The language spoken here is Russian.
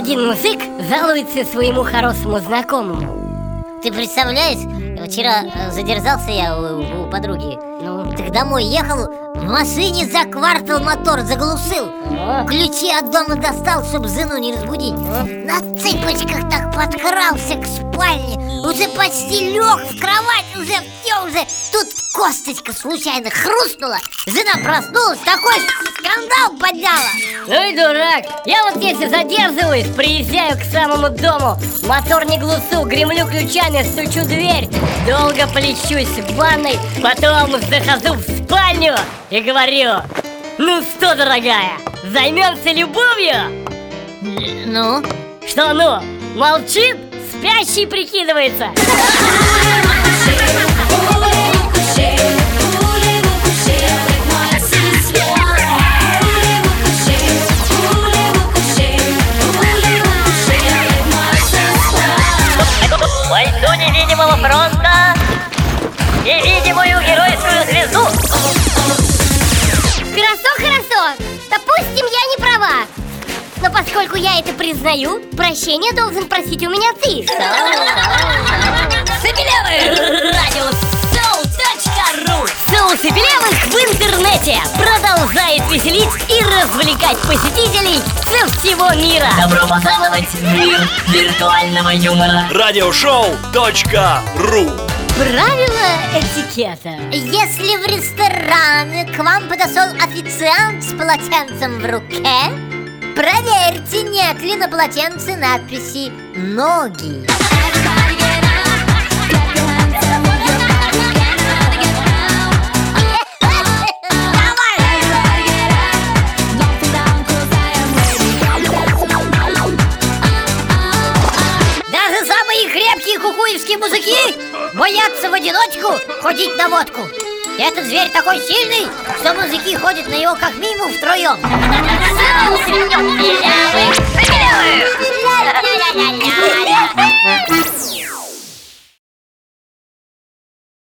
мужик жалуется своему хорошему знакомому. Ты представляешь, вчера э, задержался я у, у подруги. Ну, Так домой ехал, в машине за квартал мотор заглушил. О. Ключи от дома достал, чтобы жену не разбудить. На цыпочках так подкрался к спальне Уже почти лег в кровать, уже все, уже Тут косточка случайно хрустнула Жена проснулась, такой скандал подняла ну и дурак Я вот если задерживаюсь, приезжаю к самому дому Мотор не глушу, гремлю ключами, стучу в дверь Долго плещусь в ванной Потом захожу в спальню и говорю Ну что, дорогая, займемся любовью? Ну? Что ну, молчит? Спящий прикидывается. Войду невидимого фронта поскольку я это признаю, прощения должен просить у меня ты. Сапелевых! Радио Соу.ру Соу Сапелевых в интернете продолжает веселить и развлекать посетителей со всего мира. Добро пожаловать в мир виртуального юмора. Радиошоу.ру Правила этикета. Если в ресторан к вам подошел официант с полотенцем в руке, проверьте, нет ли на полотенце надписи «Ноги». Даже самые крепкие кукуевские мужики боятся в одиночку ходить на водку. Этот зверь такой сильный, что мужики ходят на него как минимум втроем. Соус